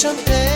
想飞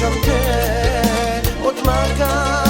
ciò my God.